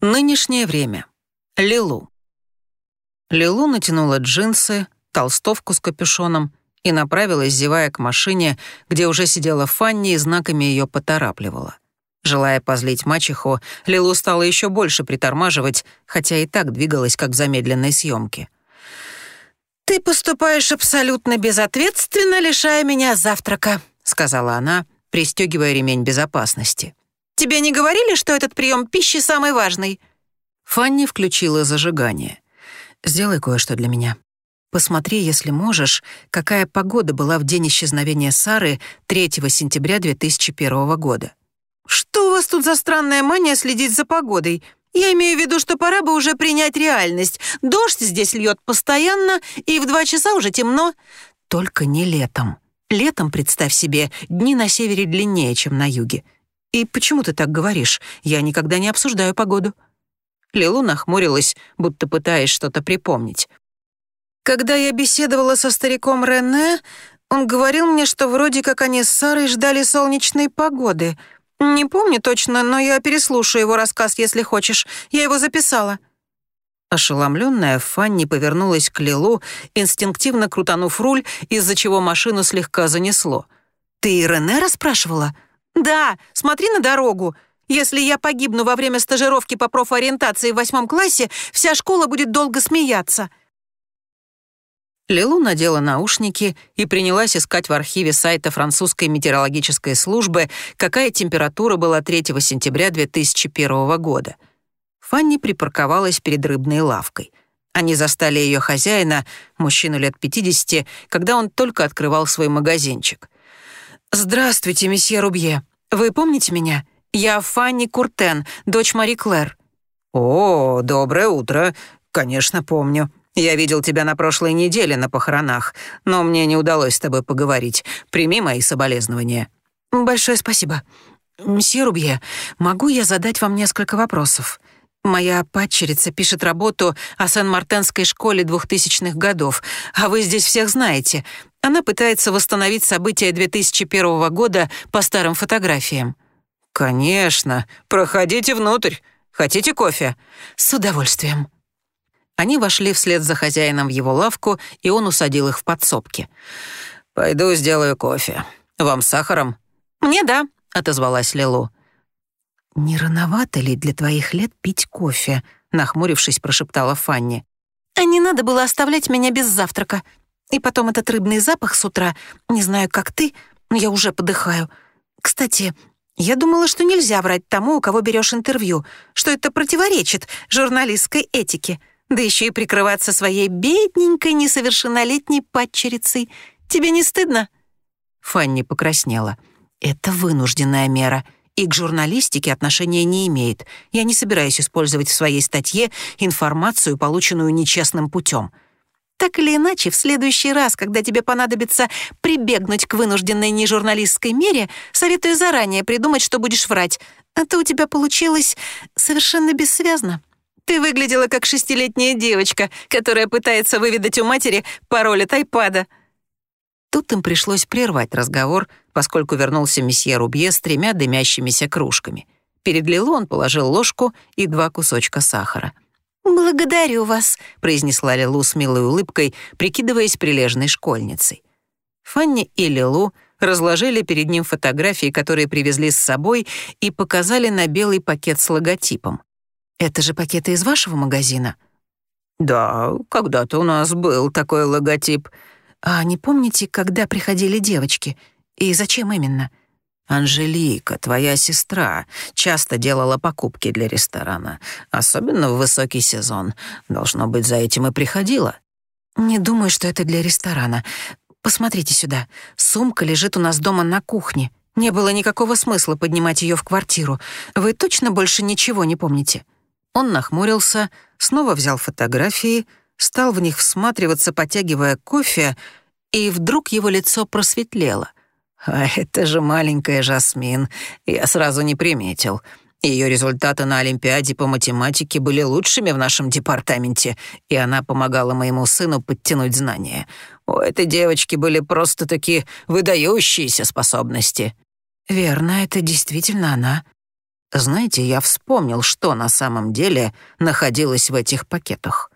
Нынешнее время. Лилу. Лилу натянула джинсы, толстовку с капюшоном и направилась, зевая к машине, где уже сидела Фанни и знаками ее поторапливала. Желая позлить мачеху, Лилу стала еще больше притормаживать, хотя и так двигалась, как в замедленной съемке. «Ты поступаешь абсолютно безответственно, лишая меня завтрака», — сказала она, пристегивая ремень безопасности. Тебе не говорили, что этот прием пищи самый важный?» Фанни включила зажигание. «Сделай кое-что для меня. Посмотри, если можешь, какая погода была в день исчезновения Сары 3 сентября 2001 года». «Что у вас тут за странная мания следить за погодой? Я имею в виду, что пора бы уже принять реальность. Дождь здесь льет постоянно, и в два часа уже темно». «Только не летом. Летом, представь себе, дни на севере длиннее, чем на юге. «И почему ты так говоришь? Я никогда не обсуждаю погоду». Лилу нахмурилась, будто пытаясь что-то припомнить. «Когда я беседовала со стариком Рене, он говорил мне, что вроде как они с Сарой ждали солнечной погоды. Не помню точно, но я переслушаю его рассказ, если хочешь. Я его записала». Ошеломленная Фанни повернулась к Лилу, инстинктивно крутанув руль, из-за чего машину слегка занесло. «Ты Рене расспрашивала?» «Да, смотри на дорогу. Если я погибну во время стажировки по профориентации в восьмом классе, вся школа будет долго смеяться». Лилу надела наушники и принялась искать в архиве сайта французской метеорологической службы, какая температура была 3 сентября 2001 года. Фанни припарковалась перед рыбной лавкой. Они застали ее хозяина, мужчину лет 50, когда он только открывал свой магазинчик. «Здравствуйте, месье Рубье. Вы помните меня? Я Фанни Куртен, дочь Мари Клэр». «О, доброе утро. Конечно, помню. Я видел тебя на прошлой неделе на похоронах, но мне не удалось с тобой поговорить. Прими мои соболезнования». «Большое спасибо. Мсье Рубье, могу я задать вам несколько вопросов? Моя падчерица пишет работу о Сен-Мартенской школе двухтысячных годов, а вы здесь всех знаете. Она пытается восстановить события 2001 года по старым фотографиям. «Конечно. Проходите внутрь. Хотите кофе?» «С удовольствием». Они вошли вслед за хозяином в его лавку, и он усадил их в подсобке. «Пойду сделаю кофе. Вам с сахаром?» «Мне да», — отозвалась Лилу. «Не рановато ли для твоих лет пить кофе?» — нахмурившись, прошептала Фанни. «А не надо было оставлять меня без завтрака. И потом этот рыбный запах с утра. Не знаю, как ты, но я уже подыхаю. Кстати, я думала, что нельзя врать тому, у кого берешь интервью, что это противоречит журналистской этике. Да еще и прикрываться своей бедненькой несовершеннолетней падчерицей. Тебе не стыдно?» Фанни покраснела. «Это вынужденная мера» и к журналистике отношения не имеет. Я не собираюсь использовать в своей статье информацию, полученную нечестным путем. Так или иначе, в следующий раз, когда тебе понадобится прибегнуть к вынужденной нежурналистской мере, советую заранее придумать, что будешь врать. А то у тебя получилось совершенно бессвязно. Ты выглядела как шестилетняя девочка, которая пытается выведать у матери пароль от айпада. Тут им пришлось прервать разговор, поскольку вернулся месье Рубье с тремя дымящимися кружками. Перед Лилу он положил ложку и два кусочка сахара — «Благодарю вас», — произнесла Лилу с милой улыбкой, прикидываясь прилежной школьницей. Фанни и Лилу разложили перед ним фотографии, которые привезли с собой, и показали на белый пакет с логотипом. «Это же пакеты из вашего магазина?» «Да, когда-то у нас был такой логотип». «А не помните, когда приходили девочки? И зачем именно?» Анжелика, твоя сестра, часто делала покупки для ресторана, особенно в высокий сезон. Должно быть, за этим и приходила. Не думаю, что это для ресторана. Посмотрите сюда. Сумка лежит у нас дома на кухне. Не было никакого смысла поднимать ее в квартиру. Вы точно больше ничего не помните? Он нахмурился, снова взял фотографии, стал в них всматриваться, потягивая кофе, и вдруг его лицо просветлело. А это же маленькая Жасмин. Я сразу не приметил. Ее результаты на Олимпиаде по математике были лучшими в нашем департаменте, и она помогала моему сыну подтянуть знания. У этой девочки были просто-таки выдающиеся способности». «Верно, это действительно она». Знаете, я вспомнил, что на самом деле находилось в этих пакетах.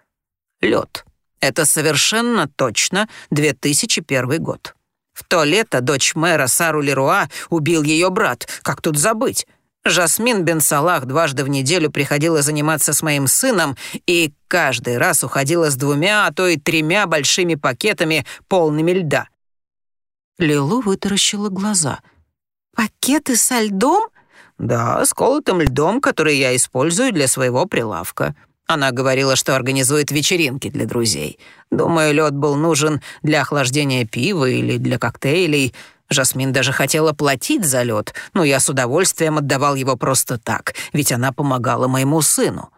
Лед. Это совершенно точно 2001 год. В то лето дочь мэра Сару Леруа убил ее брат. Как тут забыть? Жасмин Бен Салах дважды в неделю приходила заниматься с моим сыном и каждый раз уходила с двумя, а то и тремя большими пакетами, полными льда. Лилу вытаращила глаза. «Пакеты со льдом?» «Да, с колотым льдом, который я использую для своего прилавка. Она говорила, что организует вечеринки для друзей. Думаю, лед был нужен для охлаждения пива или для коктейлей. Жасмин даже хотела платить за лед, но я с удовольствием отдавал его просто так, ведь она помогала моему сыну».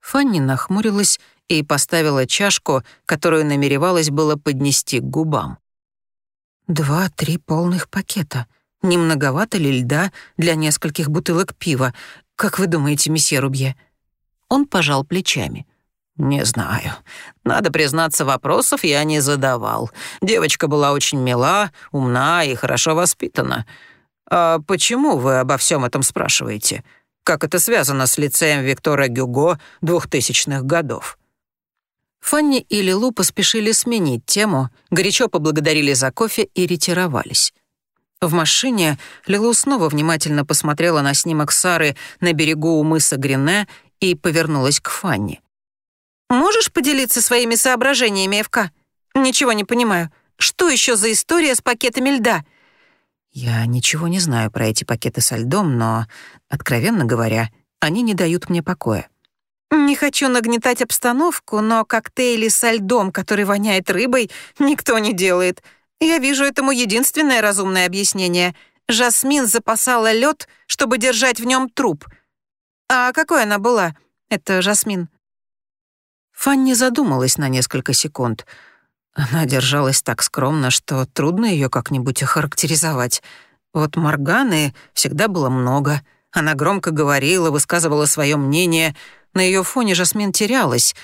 Фанни нахмурилась и поставила чашку, которую намеревалась было поднести к губам. «Два-три полных пакета. Не многовато ли льда для нескольких бутылок пива? Как вы думаете, месье Рубье?» Он пожал плечами. «Не знаю. Надо признаться, вопросов я не задавал. Девочка была очень мила, умна и хорошо воспитана. А почему вы обо всем этом спрашиваете? Как это связано с лицеем Виктора Гюго двухтысячных годов?» Фанни и Лилу поспешили сменить тему, горячо поблагодарили за кофе и ретировались. В машине Лилу снова внимательно посмотрела на снимок Сары на берегу у мыса Грине и повернулась к Фанни. «Можешь поделиться своими соображениями, ФК? Ничего не понимаю. Что еще за история с пакетами льда?» «Я ничего не знаю про эти пакеты со льдом, но, откровенно говоря, они не дают мне покоя». «Не хочу нагнетать обстановку, но коктейли со льдом, который воняет рыбой, никто не делает. Я вижу этому единственное разумное объяснение. Жасмин запасала лед, чтобы держать в нем труп — «А какой она была, это Жасмин?» Фанни задумалась на несколько секунд. Она держалась так скромно, что трудно ее как-нибудь охарактеризовать. Вот Морганы всегда было много. Она громко говорила, высказывала свое мнение. На ее фоне Жасмин терялась,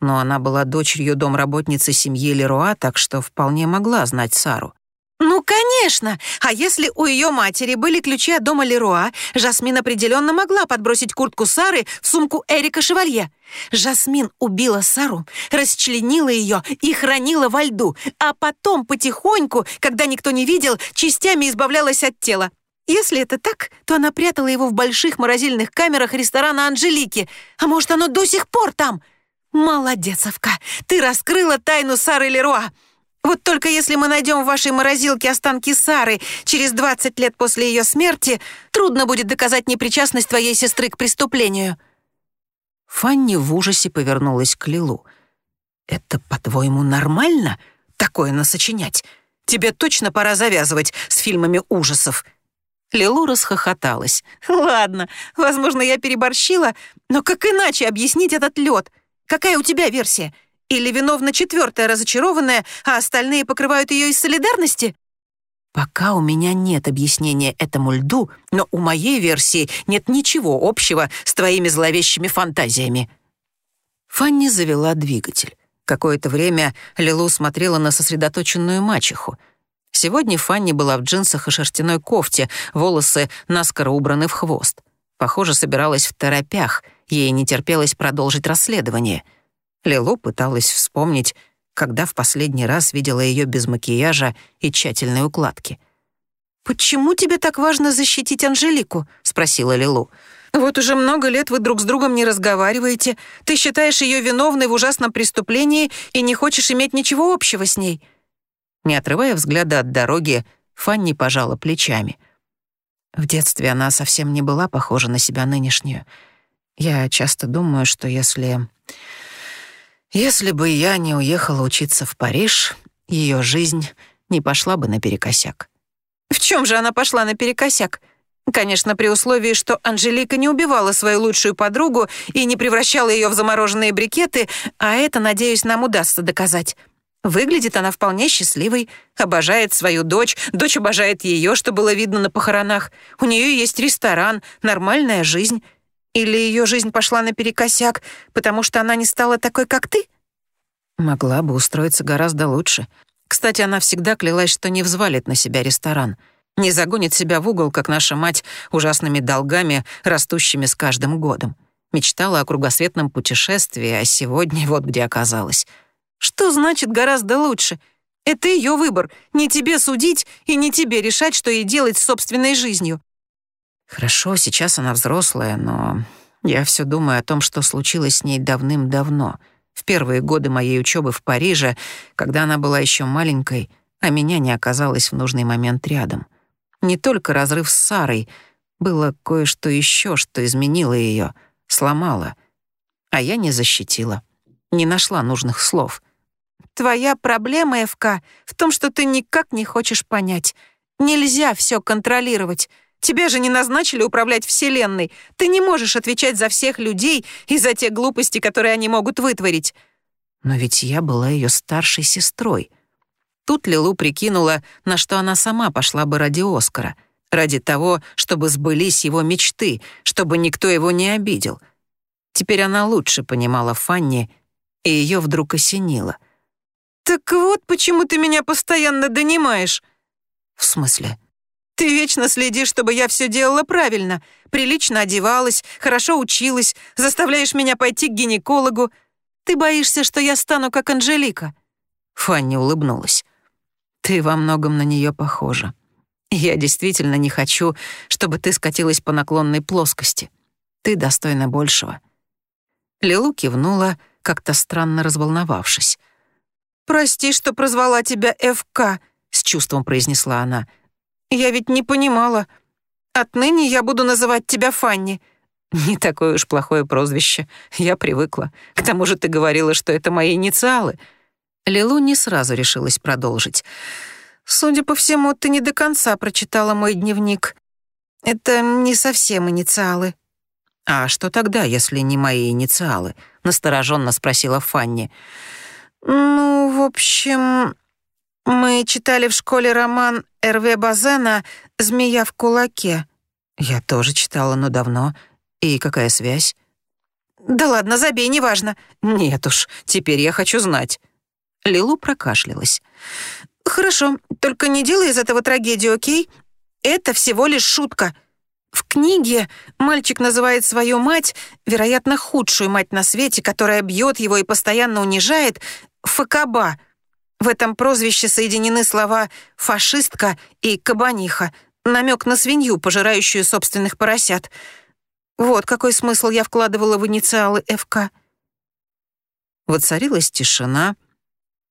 но она была дочерью домработницы семьи Леруа, так что вполне могла знать Сару. «Ну, конечно! А если у ее матери были ключи от дома Леруа, Жасмин определенно могла подбросить куртку Сары в сумку Эрика Шевалье. Жасмин убила Сару, расчленила ее и хранила во льду, а потом потихоньку, когда никто не видел, частями избавлялась от тела. Если это так, то она прятала его в больших морозильных камерах ресторана Анжелики. А может, оно до сих пор там? Молодец, Овка, ты раскрыла тайну Сары Леруа. Вот только если мы найдем в вашей морозилке останки Сары через 20 лет после ее смерти, трудно будет доказать непричастность твоей сестры к преступлению». Фанни в ужасе повернулась к Лилу. «Это, по-твоему, нормально, такое насочинять? Тебе точно пора завязывать с фильмами ужасов». Лилу расхохоталась. «Ладно, возможно, я переборщила, но как иначе объяснить этот лед? Какая у тебя версия?» Или виновна четвертая разочарованная, а остальные покрывают ее из солидарности? Пока у меня нет объяснения этому льду, но у моей версии нет ничего общего с твоими зловещими фантазиями. Фанни завела двигатель. Какое-то время Лилу смотрела на сосредоточенную мачеху. Сегодня Фанни была в джинсах и шерстяной кофте, волосы наскоро убраны в хвост. Похоже, собиралась в торопях, ей не терпелось продолжить расследование — Лилу пыталась вспомнить, когда в последний раз видела ее без макияжа и тщательной укладки. «Почему тебе так важно защитить Анжелику?» — спросила Лилу. «Вот уже много лет вы друг с другом не разговариваете. Ты считаешь ее виновной в ужасном преступлении и не хочешь иметь ничего общего с ней». Не отрывая взгляда от дороги, Фанни пожала плечами. В детстве она совсем не была похожа на себя нынешнюю. Я часто думаю, что если если бы я не уехала учиться в Париж, ее жизнь не пошла бы наперекосяк. В чем же она пошла наперекосяк? Конечно, при условии, что Анжелика не убивала свою лучшую подругу и не превращала ее в замороженные брикеты, а это, надеюсь, нам удастся доказать. Выглядит она вполне счастливой, обожает свою дочь, дочь обожает ее, что было видно на похоронах. У нее есть ресторан, нормальная жизнь — или ее жизнь пошла наперекосяк, потому что она не стала такой, как ты? Могла бы устроиться гораздо лучше. Кстати, она всегда клялась, что не взвалит на себя ресторан. Не загонит себя в угол, как наша мать, ужасными долгами, растущими с каждым годом. Мечтала о кругосветном путешествии, а сегодня вот где оказалась. Что значит гораздо лучше? Это ее выбор. Не тебе судить и не тебе решать, что ей делать с собственной жизнью. Хорошо, сейчас она взрослая, но я все думаю о том, что случилось с ней давным-давно, в первые годы моей учебы в Париже, когда она была еще маленькой, а меня не оказалось в нужный момент рядом. Не только разрыв с Сарой, было кое-что еще, что изменило ее, сломало, а я не защитила, не нашла нужных слов. Твоя проблема, ФК, в том, что ты никак не хочешь понять. Нельзя все контролировать. Тебя же не назначили управлять Вселенной. Ты не можешь отвечать за всех людей и за те глупости, которые они могут вытворить. Но ведь я была ее старшей сестрой. Тут Лилу прикинула, на что она сама пошла бы ради Оскара. Ради того, чтобы сбылись его мечты, чтобы никто его не обидел. Теперь она лучше понимала Фанни, и ее вдруг осенило. «Так вот почему ты меня постоянно донимаешь». «В смысле?» Ты вечно следишь, чтобы я все делала правильно. Прилично одевалась, хорошо училась, заставляешь меня пойти к гинекологу. Ты боишься, что я стану как Анжелика». Фанни улыбнулась. «Ты во многом на нее похожа. Я действительно не хочу, чтобы ты скатилась по наклонной плоскости. Ты достойна большего». Лилу кивнула, как-то странно разволновавшись. «Прости, что прозвала тебя ФК», — с чувством произнесла она. Я ведь не понимала. Отныне я буду называть тебя Фанни. Не такое уж плохое прозвище. Я привыкла. К тому же ты говорила, что это мои инициалы. Лилу не сразу решилась продолжить. Судя по всему, ты не до конца прочитала мой дневник. Это не совсем инициалы. А что тогда, если не мои инициалы? настороженно спросила Фанни. Ну, в общем, мы читали в школе роман Эрве Базена «Змея в кулаке». Я тоже читала, но давно. И какая связь? Да ладно, забей, неважно. Нет уж, теперь я хочу знать. Лилу прокашлялась. Хорошо, только не делай из этого трагедию, окей? Это всего лишь шутка. В книге мальчик называет свою мать, вероятно, худшую мать на свете, которая бьет его и постоянно унижает, Факаба — в этом прозвище соединены слова «фашистка» и «кабаниха», намек на свинью, пожирающую собственных поросят. Вот какой смысл я вкладывала в инициалы ФК. Воцарилась тишина,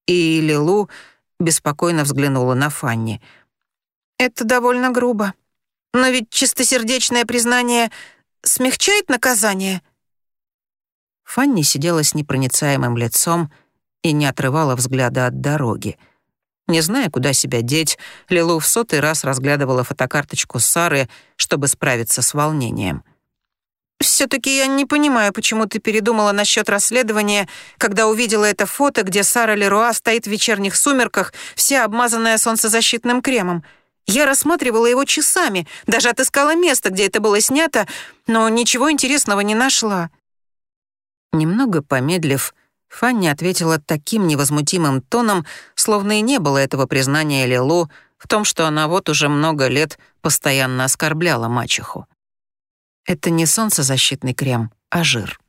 и Лилу беспокойно взглянула на Фанни. «Это довольно грубо. Но ведь чистосердечное признание смягчает наказание?» Фанни сидела с непроницаемым лицом, и не отрывала взгляда от дороги. Не зная, куда себя деть, Лилу в сотый раз разглядывала фотокарточку Сары, чтобы справиться с волнением. «Все-таки я не понимаю, почему ты передумала насчет расследования, когда увидела это фото, где Сара Леруа стоит в вечерних сумерках, вся обмазанная солнцезащитным кремом. Я рассматривала его часами, даже отыскала место, где это было снято, но ничего интересного не нашла». Немного помедлив, Фанни ответила таким невозмутимым тоном, словно и не было этого признания Лилу в том, что она вот уже много лет постоянно оскорбляла мачеху. Это не солнцезащитный крем, а жир.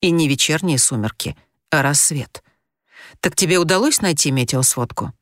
И не вечерние сумерки, а рассвет. Так тебе удалось найти метеосводку?